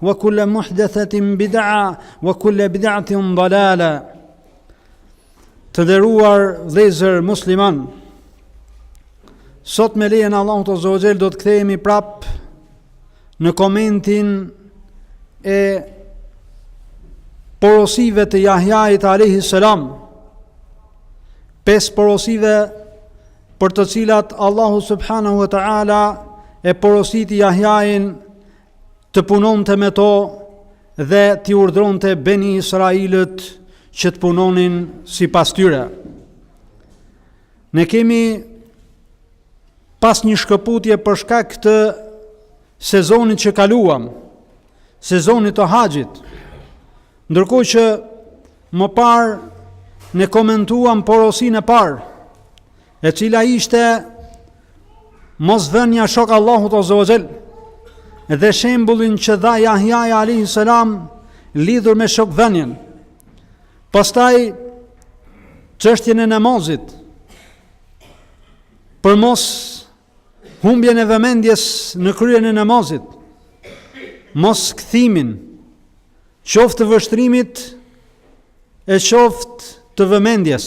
Wa kulla muhdathatin bid'a wa kulla bid'atin dalala. Të nderuar vëllezër muslimanë. Sot me lejen e Allahut Azza wa Jell do të kthehemi prap në komentimin e porosive të Jahjait alayhi salam. Pesë porosive për të cilat Allahu subhanahu wa taala e porositi Jahjain të punonte me to dhe t'i urdhëronte beni Israelët që të punonin sipas tyre. Ne kemi pas një shkëputje për shkak të sezonit që kaluam, sezonit të haxhit, ndërkohë që më parë ne komentuam porosinë e parë, e cila ishte mosvënia shok Allahut Azza wa Jell, dhe shembullin që dha Jahjai a.s. lidhur me shokvënien. Pastaj, çështjen e namazit, për moshumbjen e vëmendjes në kryerjen e namazit, moskthimin, qoftë të vështrimit e qoftë të vëmendjes.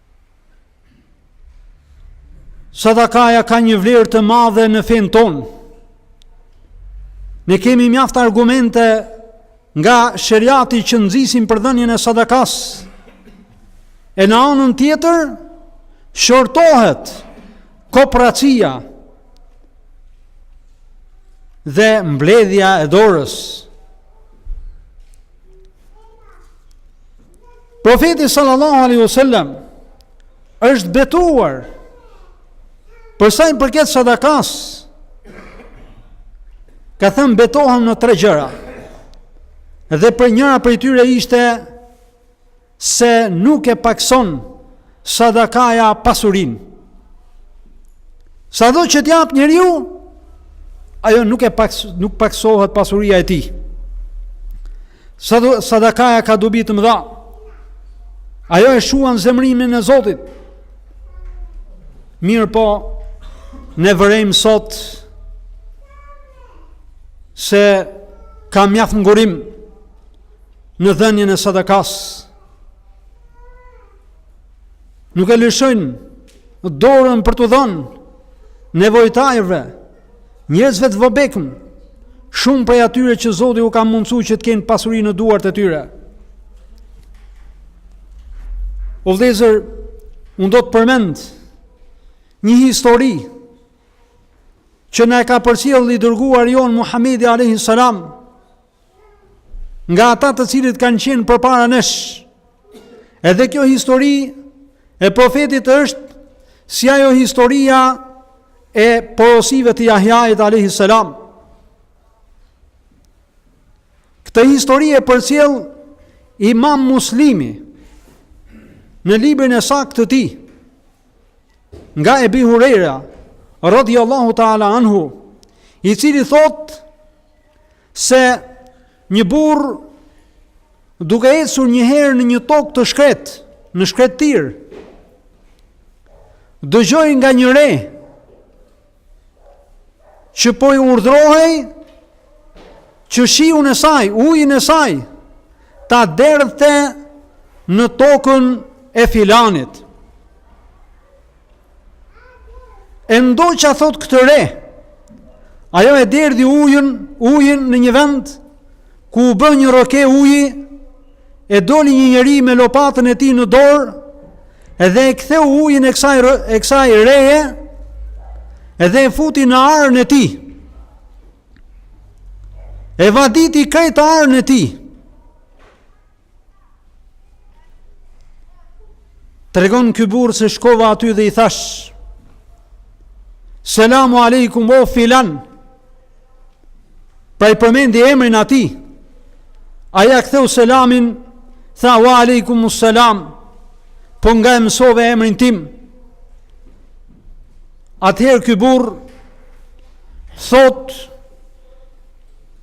Sadakaja ka një vlerë të madhe në fenë tonë. Ne kemi mjaft argumente nga sheriati që nxisin për dhënien e sadakasë. E në anën tjetër, qortohet koprracia dhe mbledhja e dorës. Profeti sallallahu alaihi wasallam është betuar për sa i përket sadakasë. Ka thënë betohem në tre gjëra. Dhe për njëra prej tyre ishte se nuk e pakëson Sadakaja pasurinë. Sado që t'japë njeriu, ajo nuk e pak nuk pakësohet pasuria e tij. Sado sadakaja ka dobi të mëdha. Ajo e shuan zemërimin e Zotit. Mirëpo, ne vërejmë sot se ka mjaft ngurim në dhënien e sadakasë. Nuk e lëshojnë dorën për t'u dhënë nevojtarëve, njerëzve të vobekëm, shumë prej atyre që Zoti u ka mundësuar që të kenë pasuri në duart e tyre. O vëllezër, unë do të përmend një histori që na e ka përcjellë i dërguari jonë Muhammedi a.s. nga ata të cilët kanë qenë përpara nesh. Edhe kjo histori e profetit është si ajo historia e porosive të Jahjait alayhi salam. Këtë histori e përcjell Imam Muslimi në librin e saktë të tij nga Ebi Hurejra, radiallahu ta'ala anhu, i cili thotë, Se një burrë duke ecur një herë në një tokë të shkretë, në shkretëtirë, dëgjoi nga një re, që po i urdhrohej, që shiun e saj, ujin e saj, ta derdhte në tokën e filanit. E ndoqa thotë këtë re. Ajo e derdhi ujin, ujin në një vend ku u bë një rrëke uji, e doli një njeri me lopatën e tij në dorë, edhe e ktheu ujin e kësaj e kësaj reje, edhe e futi në arën e tij. E vaditi krejt arën e tij. Tregon ky burrë se shkova aty dhe i thashë Selamu alaikum o filan Pra ia përmendi emrin atij Ai ia ktheu selamin Tha wa alaikum u selam Po nga e mësove emrin tim Atëherë ky burrë Thotë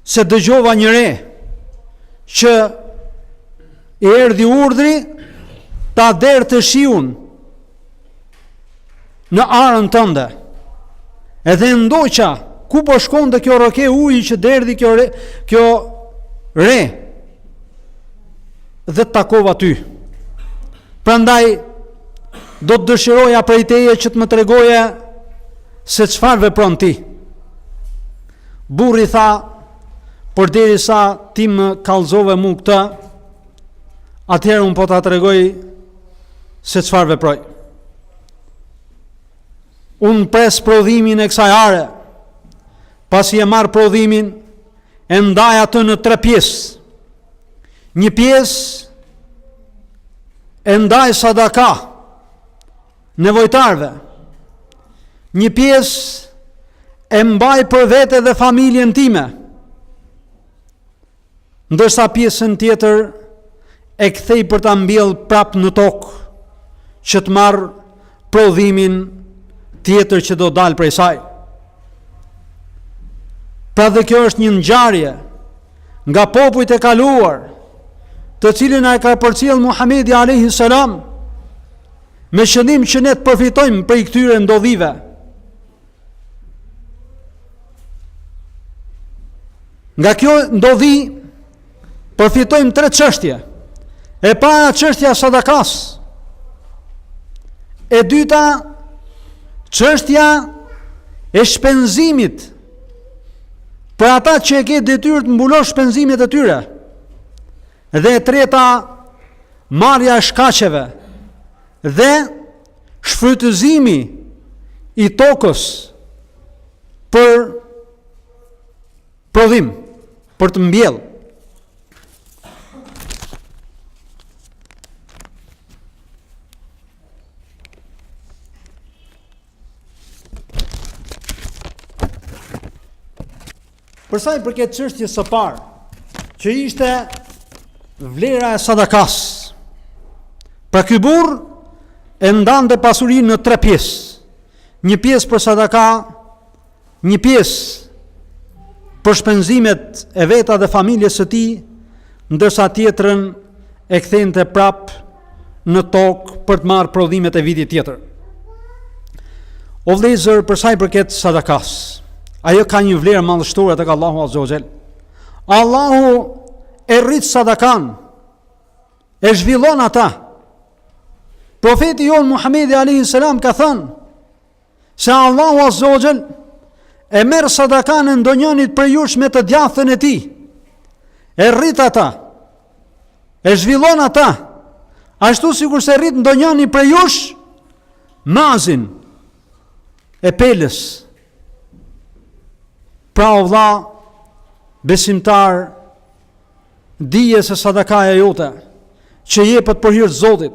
se dëgjova një re që i erdhi urdhri ta derdhte shiun në arën tënde. Edhe e ndoqa, ku po shkonte kjo rrëke uji që derdhi kjo re, kjo re dhe të takova ty. Prandaj, do të dëshiroja prej teje që të më tregoje se çfarë vepron ti. Burri tha, por derisa ti më kallzove mu këtë, atëherë unë po ta tregoj se çfarë veproj. Unë pres prodhimin e kësaj are, pas i e marr prodhimin, e ndaj atë në tre pjesë. Një pjesë, e ndaj sadaka, nevojtarëve. Një pjesë e mbaj për vete dhe familjen time, ndërsa pjesën tjetër e kthej për ta mbjellë prapë në tokë që të marr prodhimin tjetër që do dalë prej saj. Pra dhe kjo është një ngjarje nga popujt e kaluar, të cilin e ka përcjellë Muhamedi alejhi selam me qëllim që ne të përfitojmë prej këtyre ndodhive. Nga kjo ndodhi përfitojmë tre çështje. E para çështja e sadakasë. E dyta çështja e shpenzimit për ata që e ke detyrë të mbulosh shpenzimet e tyre. Dhe e treta, marrja e shkaqeve dhe shfrytëzimi i tokës për prodhim, për të mbjellë. Për sa i përket çështjes së parë, që ishte vlera e sadakasë. Pra ky burrë e ndante pasurinë në tre pjesë. Një pjesë për sadaka, një pjesë për shpenzimet e veta dhe familjes së tij, ndërsa tjetrën e kthente prapë në tokë për të marrë prodhimet e vitit tjetër. O vëllezër, për sa i përket sadakasë, ajo ka një vlerë madhështore tek Allahu Azze ue Xhel. Allahu e rrit sadakan, e zhvillon ata. Profeti jonë Muhammedi a.s. ka thënë, Se Allahu Azze ue Xhel e merr sadakan e ndonjanit prej jush me të djathtën e tij, e rrit ata, e zhvillon ata, ashtu sikurse rrit ndonjani prej jush, mazin e pelës. Pra o vlla, besimtar, Dije se sadakaja jote që jepet për hir të Zotit,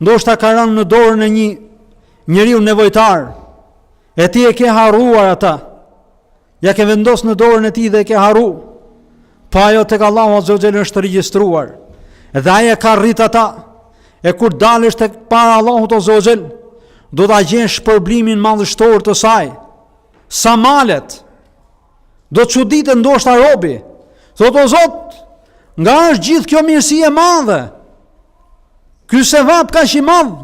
ndoshta ka rënë në dorën e një njeriu nevojtar, e ti e ke harruar ata. Ia ke vendos në dorën e tij dhe e ke harru. Po ajo tek Allahu Azza wa Jall është regjistruar. Dhe ai e ka rrit ata. E kur t'dalësh tek para Allahut Azza wa Jall do ta gjesh shpërblimin madhështor të saj. Sa malet, Do të çuditet ndoshta robi. Thotë o Zot, nga është gjithë kjo mirësi e madhe? Ky sevap kaq i madh.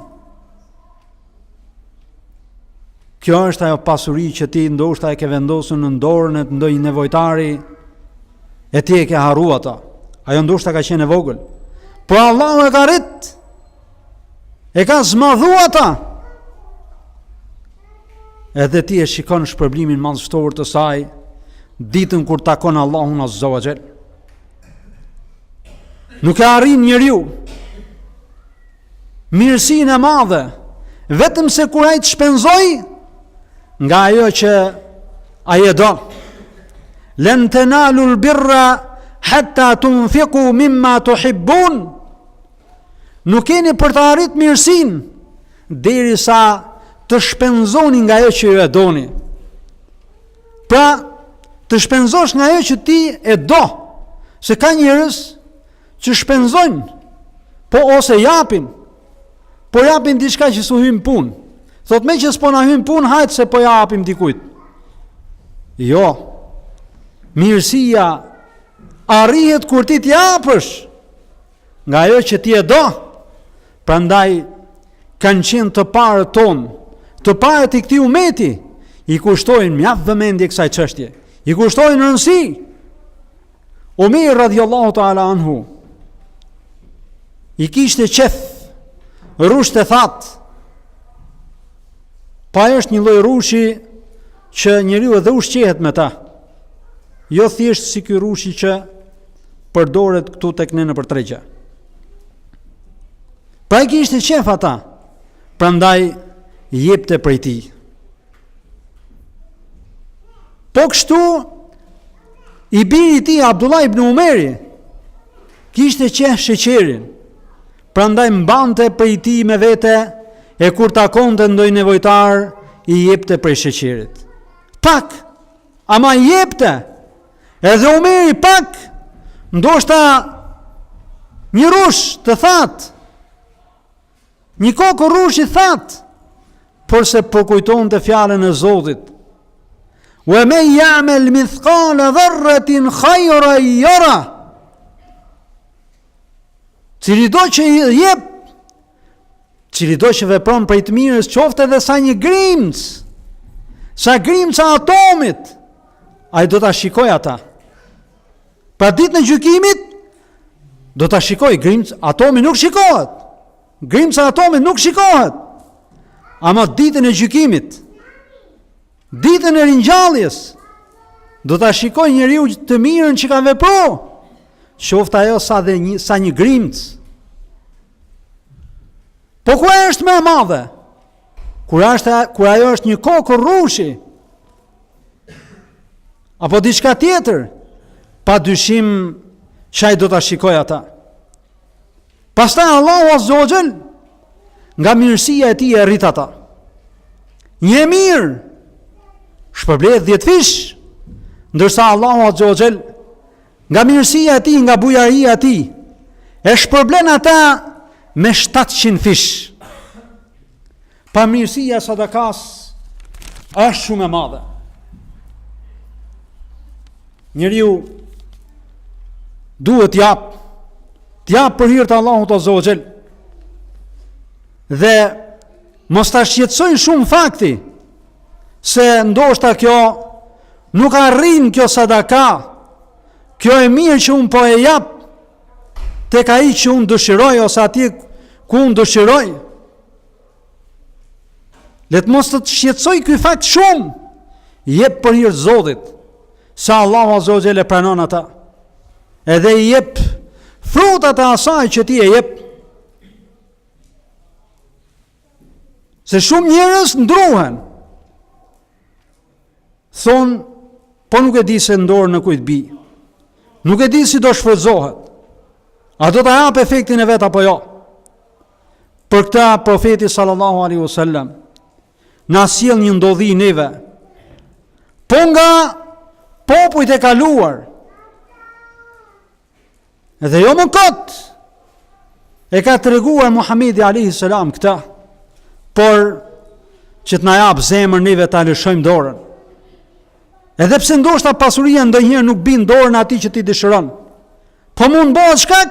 Kjo është ajo pasuri që ti ndoshta e ke vendosur në dorën e ndonjë nevojtari e ti e ke harruar ata. Ajo ndoshta ka qenë e vogël. Po Allahu e ka rrit. E ka zmadhuar ata. Edhe ti e shikon shpërblimin madhështor të saj ditën kur takon Allahun Azza wa Jall. Nuk e arrin njeriu mirësinë e madhe vetëm se kur ai të shpenzojë nga ajo që ai e do. Len tenalu al-birra hatta tunfiqu mimma tuhibbun. Nuk keni për ta arrit mirësinë, derisa të shpenzoni nga ajo që ju e doni. Pra, të shpenzosh nga ajo që ti e do, se ka njerëz që shpenzojnë, po ose japin, po japin diçka që s'u hyn punë. Thotë meqë s'po na hyn punë, hajt se po ia japim dikujt. Jo, mirësia arrihet kur ti t'japësh, Nga ajo që ti e do, prandaj kanë qenë të parët tonë, të parët e këtij umeti, i kushtojnë mjaft vëmendje kësaj çështje. I kushtojnë rëndësi. Omer radhiyallahu ta'ala anhu i kishte qejf rrushtë e thatë pa është një lloj rrushi që njeriu edhe ushqehet me ta jo thjesht si ky rrushi që përdoret këtu tek ne nëpër tregje. Pra i kishte qejf ata, prandaj jepte prej tij. Po kështu, i biri i tij Abdullah ibn Umeri, kishte qejf sheqerin, prandaj mbante prej tij me vete, e kur takonte ndonjë nevojtar, i jepte prej sheqerit. Pak, ama i jepte, Edhe u merri pak, ndoshta një rrush të thatë, një kokërr rrush i thatë, porse përkujtonte fjalën e Zotit. Wa men jamel mithkale dharretin khajra jara, cilido që i jep Cilido që vepron prej të mirës, qoftë edhe sa një grimcë, sa grimca e atomit, ai do ta shikojë ata. Pra ditën e gjykimit, do ta shikojë, grimc, atomi nuk shikohet, grimca e atomit nuk shikohet, ama ditën e gjykimit, ditën e ringjalljes, do ta shikojë njeriu të mirën që ka vepru, qoftë ajo sa, dhe një, sa një grimcë, Po kur është më e madhe? Kur është kur ajo është një kokërr rrushi? Apo diçka tjetër? Pa dyshim që ai do ta shikojë ata. Pastaj Allahu Azza wa Jall nga mirësia e tij e rrit ata. Një e mirë shpërblehet 10 fish, ndërsa Allahu Azza wa Jall Nga mirësia e tij, nga bujaria e tij, e shpërblen ata me 700 fish. Pra mirësia e sadakasë është shumë e madhe. Njeriu duhet t'japë t'japë për hir të Allahut Azza wa Jall. Dhe mos ta shqetësojë shumë fakti se ndoshta kjo nuk arrin kjo sadaka, kjo e mirë që unë po e jap, tek ai që unë dëshiroj, ose atje ku unë dëshiroj, le të mos të të shqetësojë ky fakt shumë, jep për hir të Zotit, se Allahu Azza wa Jall e pranon ata, edhe i jep frutat e asaj që ti e jep, Se shumë njerëz druhen. Thonë, po nuk e di se n'dorën e kujt bi. Nuk e di si do shfrytëzohet. A do ta japë efektin e vet apo jo? Për këtë profeti sallallahu alaihi wasallam na sjell një ndodhi neve. Po nga popujt e kaluar, Edhe jo më kot e ka treguar Muhammedi Alejhi Selam këta, por që të na japë zemër neve ta lëshojmë dorën. Edhe pse ndoshta pasuria ndonjëherë nuk bi n'dorën e atij që ti dëshiron. Po mund bëhet shkak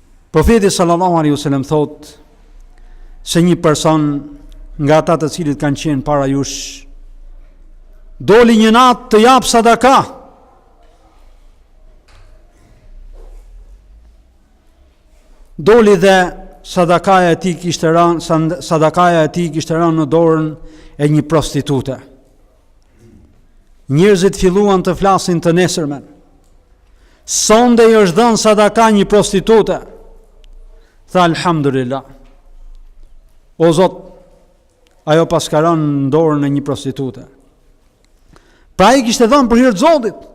Profeti sallallahu alaihi wasallam thotë se një person nga ata të cilët kanë qenë para jush doli një natë të jap sadaka. Doli dhe sadakaja e tij kishte rënë sadakaja e tij kishte rënë në dorën e një prostitute. Njerëzit filluan të flasin të nesërmen. Sonde i është dhënë sadaka një prostitute. Tha alhamdulillah. O Zot, ajo paska rënë në dorën e një prostitute. Pra ai e kishte dhënë për hir të Zotit.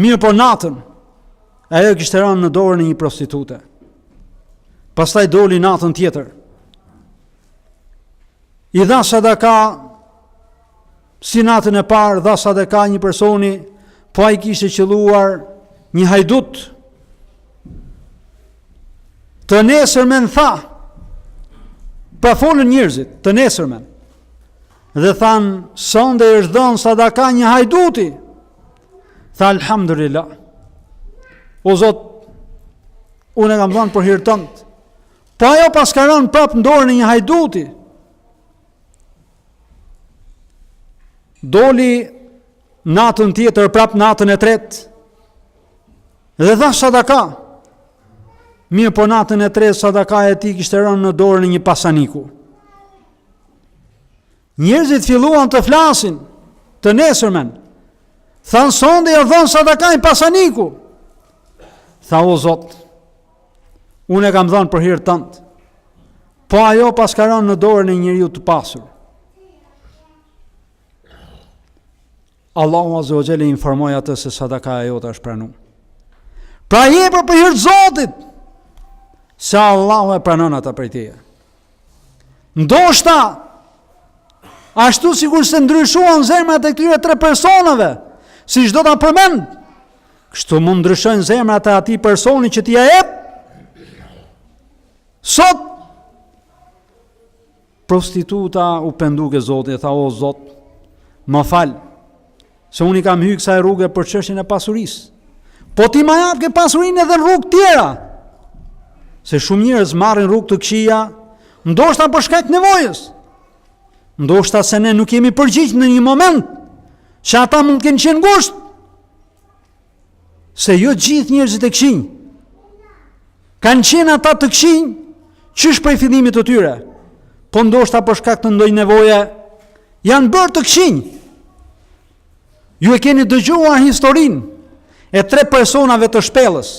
Mirëpo natën. Ajo kishte rënë në dorën e një prostitute. Pastaj doli natën tjetër. I dha sadaka si natën e parë dha sadaka një personi, po ai kishte qëlluar një hajdut. Të nesërmen tha, prapë folën njerëzit, të nesërmen. Dhe thanë, sonde është dhënë sadaka një hajduti. Tha alhamdulillah. O Zot, unë e kam dhënë për hir tënd. Po ajo paska rënë prap në dorën e një hajduti. Doli natën tjetër prap natën e tretë. Dhe dha sadaka. Mirëpo natën e tretë sadakaja e tij kishte rënë në dorën e një pasaniku. Njerëzit filluan të flasin të nesërmen. Thanë sonde i është dhënë sadaka një pasaniku. Tha o Zot, Unë e kam dhënë për hir tënd. Po ajo paska rënë në dorën e një njeriu të pasur. Allahu azza wa jalla e informoi atë se sadaka e jota është pranuar. Pra jepe për hir të Zotit, se Allahu e pranon ata prej teje. Ndoshta, ashtu sikurse ndryshuan zemrat e këtyre tre personave, siç do ta përmend, Kështu mund të ndryshojnë zemrat e atij personi që ti ia jep. Se prostituta u pendu te Zoti, tha o Zot, më fal. Se unë i kam hyrë kësaj rruge për çështjen e pasurisë. Po ti ma japke pasurinë edhe rrugë tjera. Se shumë njerëz marrin rrugë të këqija, ndoshta për shkak të nevojës. Ndoshta se ne nuk u jemi përgjigj në një moment që ata mund të kenë qenë ngushtë. Se jo gjithë njerëzit e këqinj, kanë qenë ata të këqinj, qysh prej fillimit të tyre, po ndoshta për shkak të ndonjë nevoje, janë bërë të këqinj. Ju e keni dëgjuar historinë e tre personave të shpellës,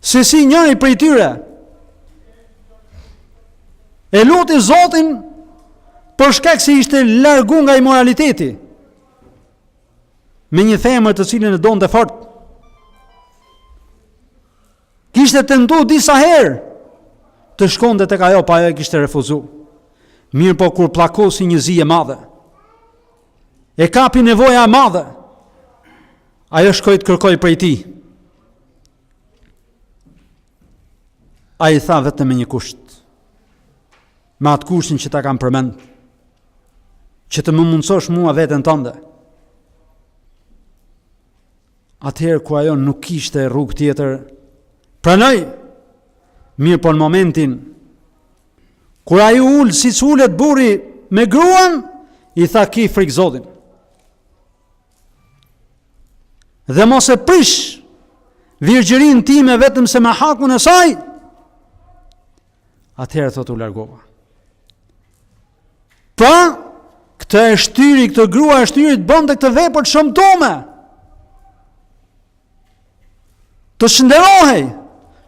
se si njëri prej tyre, e luti Zotin për shkak se ishte largu nga imoraliteti, me një femër të cilën e donte fort. Kishte tentu disa herë të shkonte tek ajo, po ajo e kishte refuzu. Mirëpo kur plakosi një zi e madhe, e kapi nevoja e madhe, ajo shkoi të kërkojë prej tij. Ai i tha vetëm me një kusht, me atë kushtin që ta kam përmend, që të më mundësosh mua veten tënde, atëherë kur ajo nuk kishte rrugë tjetër, pranoi, mirëpo në momentin, kur ai u ul siç ulet burri me gruan, i tha ki frikë Zotin. Dhe mos e prish virgjërinë time vetëm se me hakun e saj, Atëherë thotë u largova. Pra, këtë e shtyri, këtë grua e shtyri të bënte këtë vepër të shëmtume. Të shnderohej,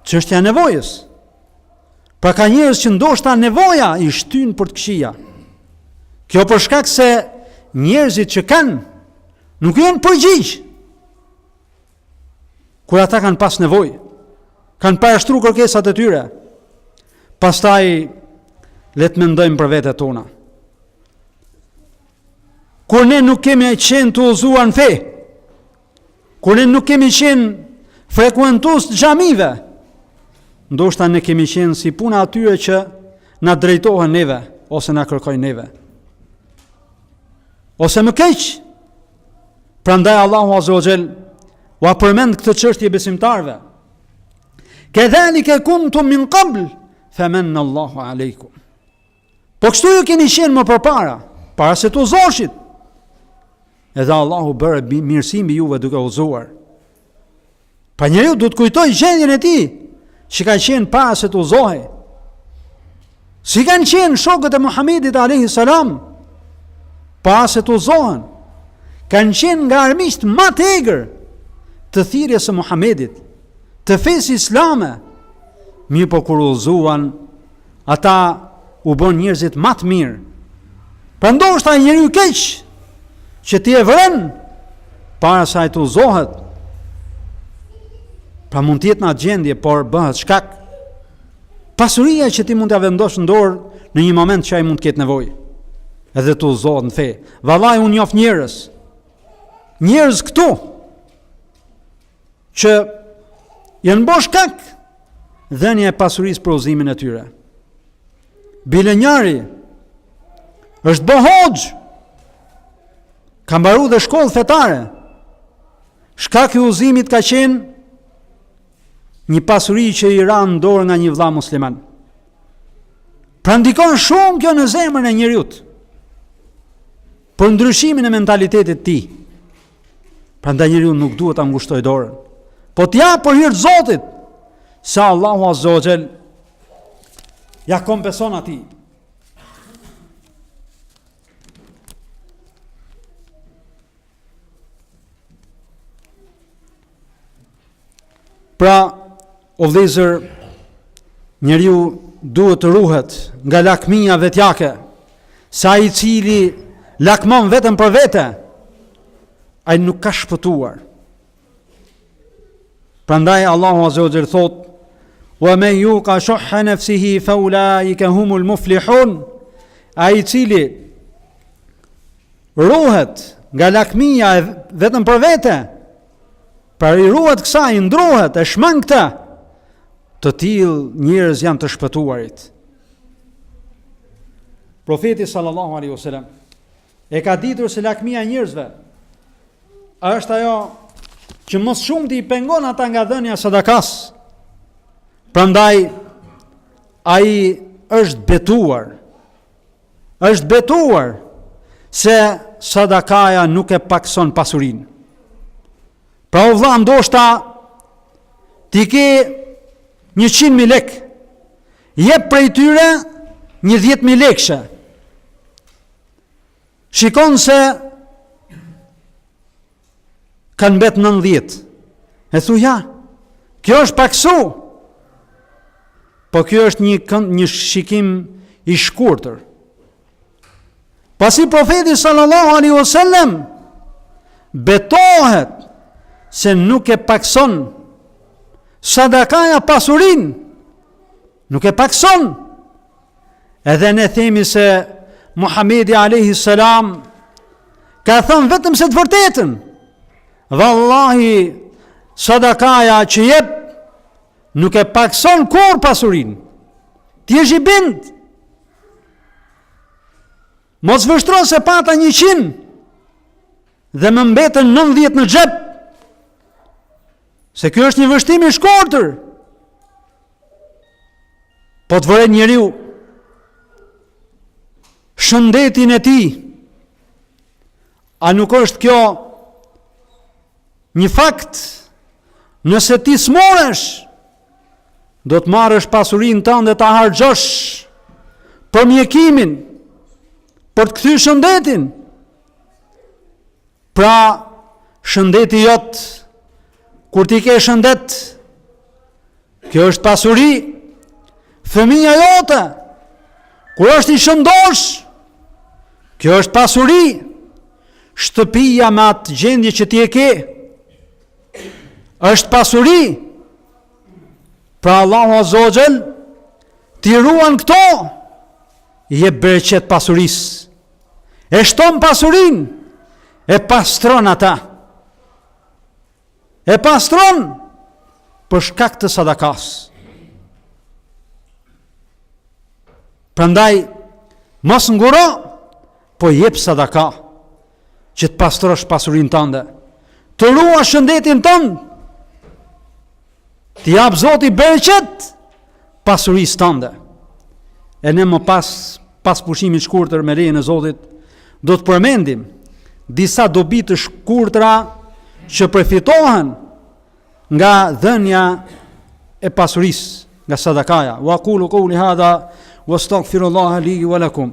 çështja e nevojës. Pra ka njerëz që ndoshta nevoja i shtynë për të këqija. Kjo për shkak se njerëzit që kanë, nuk janë përgjigj. kur ata kanë pas nevojë, kanë parashtru kërkesat e tyre, pastaj le të mendojmë për vetet tona. Kur ne nuk kemi qenë të udhëzuar në fe, kur ne nuk kemi qenë frekuentues të xhamive, ndoshta ne kemi qenë si puna atyre që na drejtohen neve, ose na kërkojnë neve. Ose më keq, Prandaj Allahu Azza wa Jall ua përmend këtë çështje besimtarve. Kedhalika kuntum min qabl famanna Allahu alejkum. Po kështu ju keni qenë më përpara, para se të udhëzoheshit. Edhe Allahu bëri mirësi mbi juve duke udhëzuar. Pra njeriu duhet të kujtojë gjendjen e tij, që ka qenë para se të udhëzohej. Si kanë qenë shokët e Muhamedit alayhi salam para se të udhëzohen. Kanë qenë nga armiqtë më të egër të thirrjes së Muhamedit, të fesë islame. Mirëpo kur u udhëzuan, ata u bën njerëzit më të mirë. Pra ndoshta ai njeriu i keq që ti e vren para se ai të uzohet. Pra mund të jetë në atë gjendje, por bëhet shkak pasuria që ti mund t'ia vendosh në dorë në një moment që ai mund të ketë nevojë. Edhe të uzohet në fe. Vallai unë njoh njerëz. Njerëz këtu që janë bo shkak dhënia e pasurisë për uzimin e tyre. Bile njari është bo hoxë, ka mbaru edhe shkollë fetare, shkak i uzimit ka qenë një pasuri që i ra në dorë nga një vlla musliman. Pra ndikon shumë kjo në zemrën e njeriut. për ndryshimin e mentalitetit të tij. Prandaj njeriu nuk duhet ta ngushtojë dorën. Po të japë për hir të Zotit, se Allahu Azza wa Jall ja kompenson atij. Pra, o vëllezër, njeriu duhet të ruhet nga lakmia vetjake, se ai i cili lakmon vetëm për vete, ai nuk ka shpëtuar. Prandaj, Allahu Azze ue Xhel thotë, wa men juka shuhha nefsihi fa ulaike humul muflihun, ai i cili ruhet nga lakmia vetëm për vete, Pra i ruhet kësaj, i ndruhet, e shmang këtë, të tillë njerëz janë të shpëtuarit. Profeti sallallahu alaihi wasallam e ka ditur se lakmia e njerëzve është ajo që më shumti i pengon ata nga dhënia e sadakasë. Prandaj ai është betuar Është betuar se sadakaja nuk e pakëson pasurinë. Pra o vlla ndoshta ti ke 100.000 lek. Jep prej tyre një 10.000 lekëshe. Shikon se kanë mbet 90. E thu ja, kjo është paksu. Po kjo është një kënd, një shikim i shkurtër. Pasi profeti sallallahu alaihi wasallam betohet se nuk e pakson sadakaja pasurinë Nuk e pakson. Edhe ne themi se Muhamedi alayhi salam ka thënë vetëm se të vërtetën. Vallahi sadakaja që jep nuk e pakson kurrë pasurinë. Ti jesh i bindur. Mos vështro se pata 100 dhe më mbetën 90 në xhep. Se kjo është një vështim i shkortër. Po të vërejë njeriu shëndetin e tij, a nuk është kjo një fakt nëse ti sëmuresh, do të marrësh pasurinë tënde ta harxhosh për mjekimin, për të kthy shëndetin, Pra, shëndeti jot, kur ti ke shëndet, kjo është pasuri, fëmija jote, kur është i shëndoshë, kjo është pasuri, shtëpia me atë gjendje që ti e ke, është pasuri, pra Allahu azze ue xhel, t'i ruan këto, jep bereqet pasurisë, e shton pasurinë, e pastron ata, e pastron për shkak të sadakasë. Prandaj, mos ngurro, po jep sadaka, që të pastrosh pasurinë tënde, të ruash shëndetin tënde, T'i japë Zoti bereqet pasurisë tënde. E ne më pas pas pushimit të shkurtër me lejen e Zotit do të përmendim disa dobi të shkurtra që përfitohen nga dhënia e pasurisë, nga sadakaja. Wa aqulu qawli hadha wastaghfirullaha li wa lakum.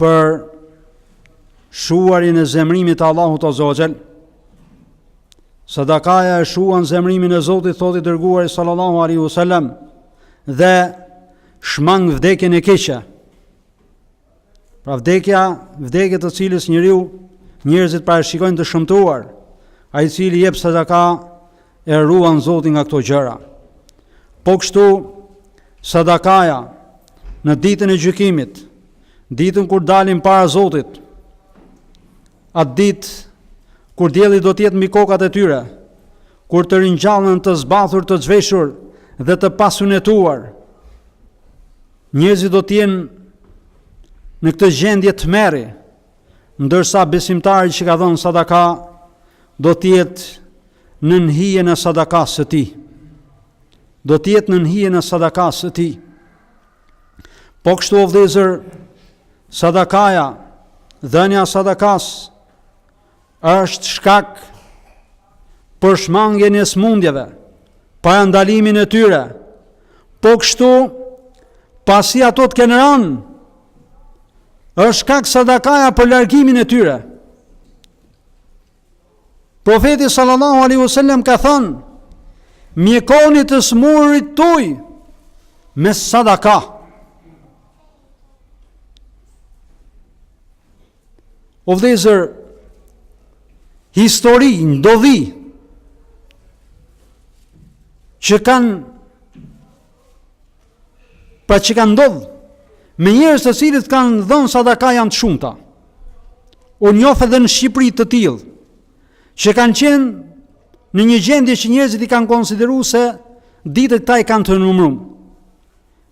për shuarjen e zemrimit të Allahut azze ue xhel, sadakaja e shuan zemrimin e Zotit, thotë i dërguari sallallahu alayhi wa sallam, dhe shmang vdekjen e keqe. Pra vdekja, vdekje të cilës njeriu, njerëzit pra e shikojnë të shëmtuar, ai i cili jep sadaka e ruan Zoti nga këto gjëra. Po kështu, sadakaja në ditën e gjykimit, ditën kur dalin para Zotit, atë ditë kur dielli do të jetë mbi kokat e tyre, kur të ringjallen të zbathur të zhveshur dhe të pasunetuar, njerëzit do të jenë në këtë gjendje tmerri, ndërsa besimtari që ka dhënë sadaka do të jetë nën hijen e sadakasë së tij. Do të jetë nën hijen e sadakasë së tij. Po kështu o vëllezër, sadakaja, dhënia e sadakasë është shkak për shmangjen e smundjeve, parandalimin e tyre, po kështu, pasi ato të kenë ranë, është shkak sadakaja për largimin e tyre. Profeti sallallahu alaihi wasallam ka thënë: "Mjekoni të smurët tuj me sadaka." O vëllezër, histori, ndodhi, që kanë, pra që kanë ndodh, me njerëz të cilët kanë dhënë sadaka janë të shumta. Unë njof edhe në Shqipëri të tillë, që kanë qenë në një gjendje që njerëzit i kanë konsideru se ditët këta i kanë të numrume.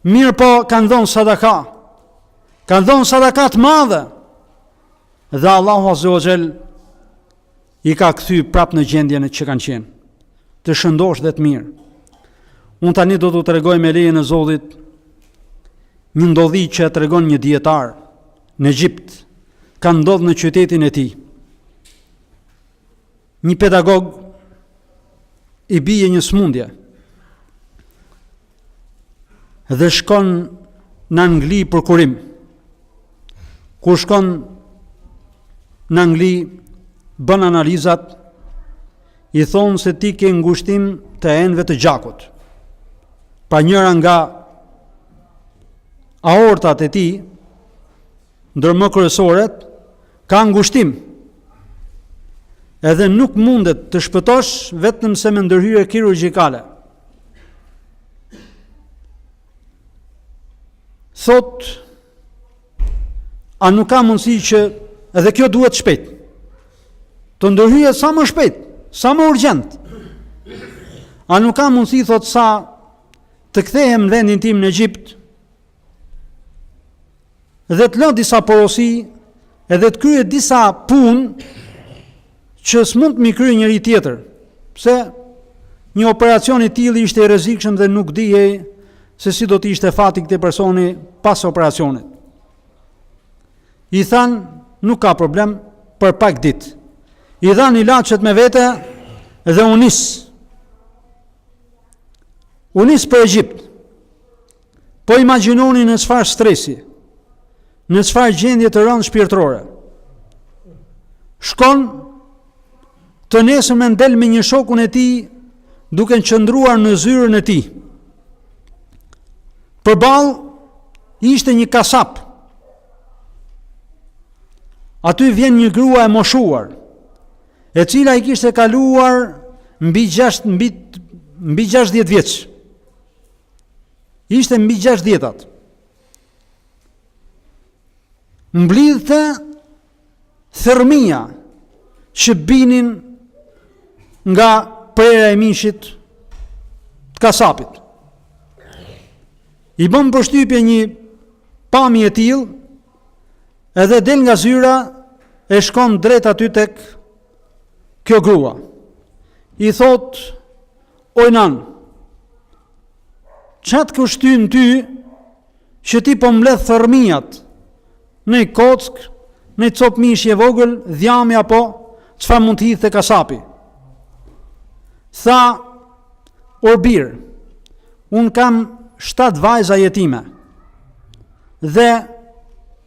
mirëpo kanë dhonë sadaka, kanë dhonë sadaka të madhe, dhe Allahu Azze ue Xhel i ka kthy prap në gjendjen që kanë qenë, të shëndosh dhe të mirë. Unë tani do t'ju tregoj me lejen e Zotit një ndodhi që e tregon një dijetar në Egjipt, ka ndodh në qytetin e tij. Një pedagog i bije një smundje dhe shkon në Angli për kurim. Kur shkon në Angli bën analizat i thonë se ti ke ngushtim të enëve të gjakut. Pra njëra nga aortat e tij Ndër më kryesoret ka ngushtim. Edhe nuk mundet të shpëtosh vetëm se me ndërhyrje kirurgjikale. Thotë a nuk ka mundësi që edhe kjo duhet shpejt. Të ndërhyhet sa më shpejt, sa më urgjent. A nuk ka mundësi thotë sa të kthehem në vendin tim në Egjipt? dhe të lo disa porosi edhe të kryej disa punë që s'mund të m'i kryejë njeri tjetër pse një operacion i tillë ishte i rrezikshëm dhe nuk dihej se si do të ishte fati i këtij personi pas operacionit i thanë nuk ka problem për pak ditë i dhanë ilaçet me vete dhe u nis u nis për Egjipt Po imagjinoni në çfarë stresi, në çfarë gjendje të rëndë shpirtërore. Shkon të nesërmen del me një shokun e tij duke qëndruar në zyrën e tij. Përballë ishte një kasap. Aty vjen një grua e moshuar, e cila i kishte kaluar mbi 6 mbi mbi 60 vjeç. Ishte mbi gjashtëdhjetat. Mblidhte thërmija që binin nga prera e mishit të kasapit. I bën përshtypje një pamje e tillë, edhe del nga zyra e shkon drejt aty tek kjo grua. I thotë Oj nan, çka të ka shtynë ty, që ti po mbledh thërmijat, ndonjë kockë, ndonjë copë mish e vogël, dhjami apo çfarë mund të hidhte kasapi. Tha, or bir, unë kam shtatë vajza jetime, dhe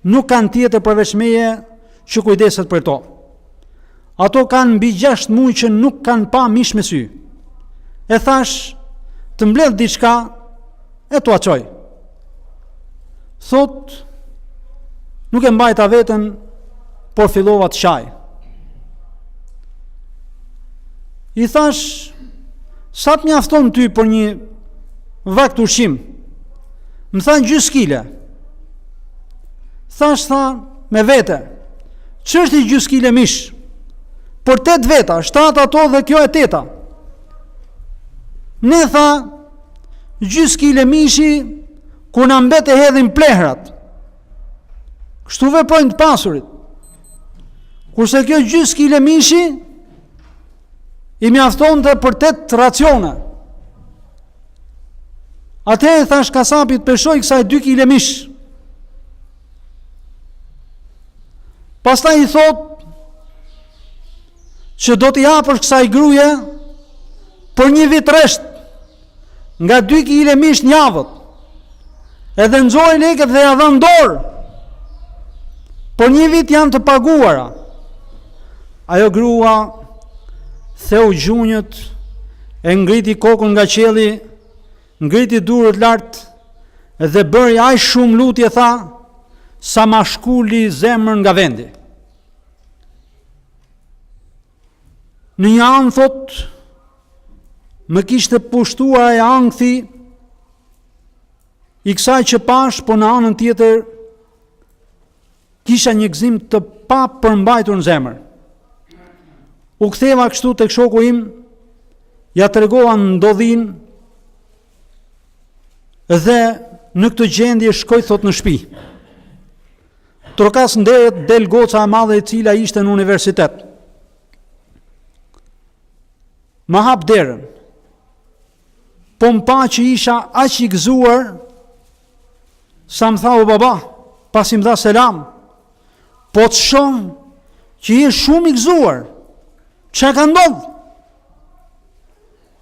nuk kanë tjetër përveç meje që kujdeset për to. Ato kanë mbi 6 muaj që nuk kanë pa mish me sy. E thashë, të mbledh diçka e t'ua çoj. Thotë, nuk e mbajta veten, por fillova të qaj. I thashë, sa të mjafton ty për një vakt ushqim? Më tha gjysë kile. Thashë, tha, me vete, ç'është një gjysë kile mish? Për tetë veta, shtatë ato dhe kjo e teta. Ne tha, gjysë kile mishi, kur na mbet e hedhim n'plehrat. Kështu veprojnë të pasurit. Kurse kjo gjysë kile mishi, i mjaftonte për tetë racione. Atëherë i thashë kasapit peshoji kësaj dy kile mish. Pastaj i thotë që do t'i japësh kësaj gruje për një vit rresht. nga dy kile mish n'javët, edhe nxori leket dhe ia dha n'dorë, për një vit janë të paguara. Ajo grua, theu gjunjët, e ngriti kokën nga qielli, ngriti durët lart, dhe bëri aq shumë lutje tha, sa ma shkulli zemrën nga vendi. Në një anë thotë, më kishte pushtuar ankthi i kësaj që pashë, po në anën tjetër kisha një gëzim të papërmbajtur në zemër. U ktheva kështu tek shoku im, ia tregova ndodhinë, dhe në këtë gjendje shkoj thotë në shpi. Trokas në derë, del goca e madhe e cila ishte në universitet. Ma hap derën. Po më pa që isha aq i gëzuar sa më tha o baba, pasi më dha selam. Po të shoh që je shumë i gëzuar. Ça ka ndodh?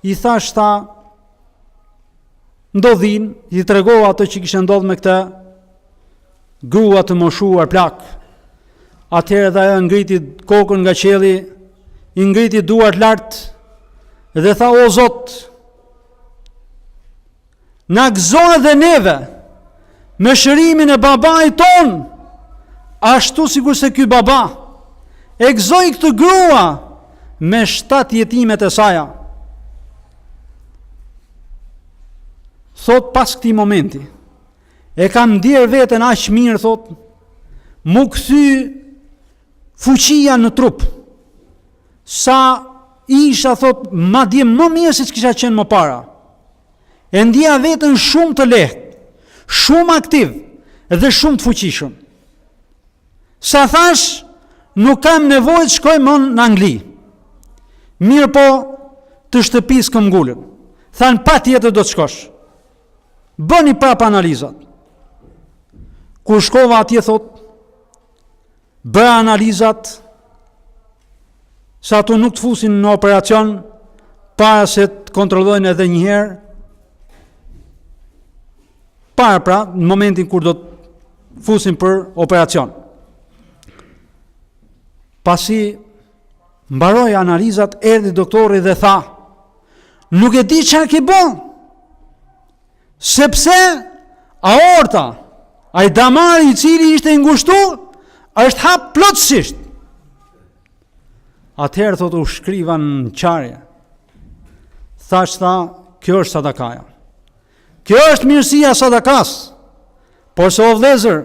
I thashë tha ndodhinë, i tregova atë që kishte ndodh me këtë grua të moshuar plakë. Atëherë tha ajo ngriti kokën nga qielli, i ngriti duart lart dhe tha o Zot, na gëzo edhe neve me shërimin e babait tonë. Ashtu sikurse ky baba e gëzoi këtë grua me shtatë jetimet e saja. Thotë pas këtij momenti, e kam ndjerë veten aq mirë thotë, m'u kthy fuqia në trup. Sa isha thotë madje më mirë se ç'kisha qenë më para. E ndjeja veten shumë të lehtë, shumë aktiv dhe shumë të fuqishëm. Sa thashë, nuk kam nevojë të shkoj më në Angli. Mirëpo, të shtëpisë këmbëngulën. Thanë, patjetër do të shkosh. Bëni prapë analizat. Kur shkova atje, thotë, bëra analizat, se aty nuk të fusin në operacion, para se të kontrollojnë edhe njëherë, para pra në momentin kur do të fusin për operacion. Pasi mbaroi analizat, erdhi doktori dhe tha: "Nuk e di çfarë ke bo." Sepse aorta, ai damari i cili ishte i ngushtu, është hap plotësisht. Atëherë thotë u shkriva në qarje. Thashë tha, kjo është sadakaja. Kjo është mirësia e sadakas. Por se o vëllezër,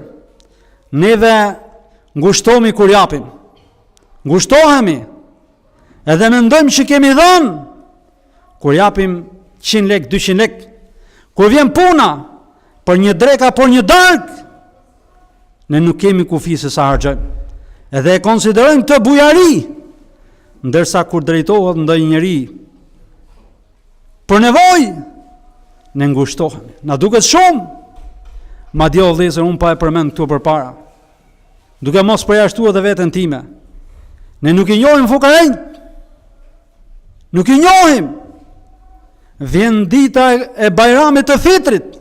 neve ngushtohemi kur japim. Ngushtohemi. Edhe mendojmë që kemi dhënë kur japim 100 lek, 200 lek, kur vjen puna për një drekë apo një darkë, ne nuk kemi kufi se sa harxhojmë. Edhe e konsiderojmë këtë bujari. Ndërsa kur drejtohet ndonjë njeri Për nevojë ne ngushtohemi. Na duket shumë. Madje o vëllezër, un pa e përmend këtu përpara. Duke mos përjashtuar edhe veten time. Ne nuk i njohim fukarenjt. Nuk i njohim. Vjen dita e Bajramit të Fitrit.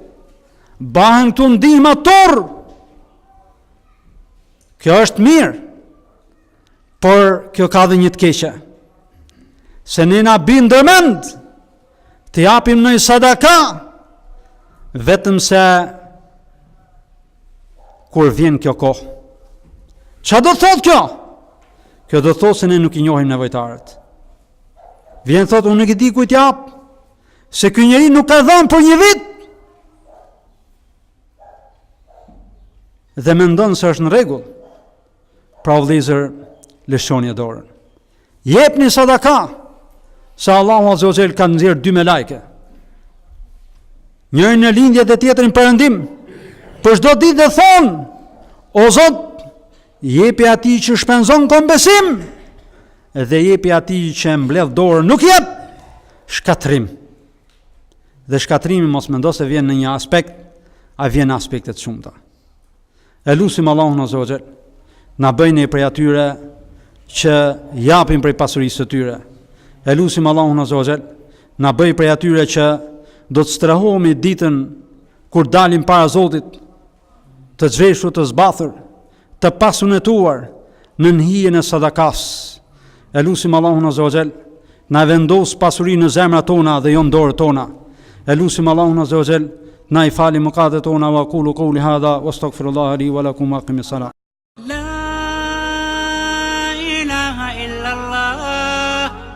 Bahen këtu ndihma turr. Kjo është mirë. Por kjo ka dhe një të keqe. Se ne na bin ndërmend të japim noj sadaka vetëm se kur vjen kjo kohë. Ça do t'thotë kjo? Kjo do t'thotë se ne nuk i njohim nevojtarët. Vjen thotë, unë nuk e di kujt t'jap, se ky njeri nuk ka dhanë për një vit, dhe mendon se është në rregull. Pra vëllezër, lëshoni dorën. Jepni sadaka. Se Allahu Azza wa Jall ka nxjerr dy melajke. Njërin në lindje dhe tjetrin perëndim. Për çdo ditë dhe thonë, o Zot, jepi atij që shpenzon kompensim dhe jepi atij që e mbledh dorën, nuk jep shkatërrim. Dhe shkatërrimi mos mendo se vjen në një aspekt, a vjen në aspekte të shumta. E lusim Allahun Azza wa Jall, na bëjë ne prej atyre që japin prej pasurisë së tyre. E lusim Allahun Azza wa Jall, na bëjë prej atyre që do të strehohemi ditën kur dalim para Zotit, të zhveshur, të zbathur, të pasunetuar, Nën hijen e sadakasë, e lusim Allahun Azza wa Jall, na e vendos pasurinë në zemrat tona dhe jo në dorët tona. E lusim Allahun Azza wa Jall, na i fali mëkatet tona aqulu qawli hadha wastaghfirullaha li wa lakum aqimis salat. La ilaha illa Allah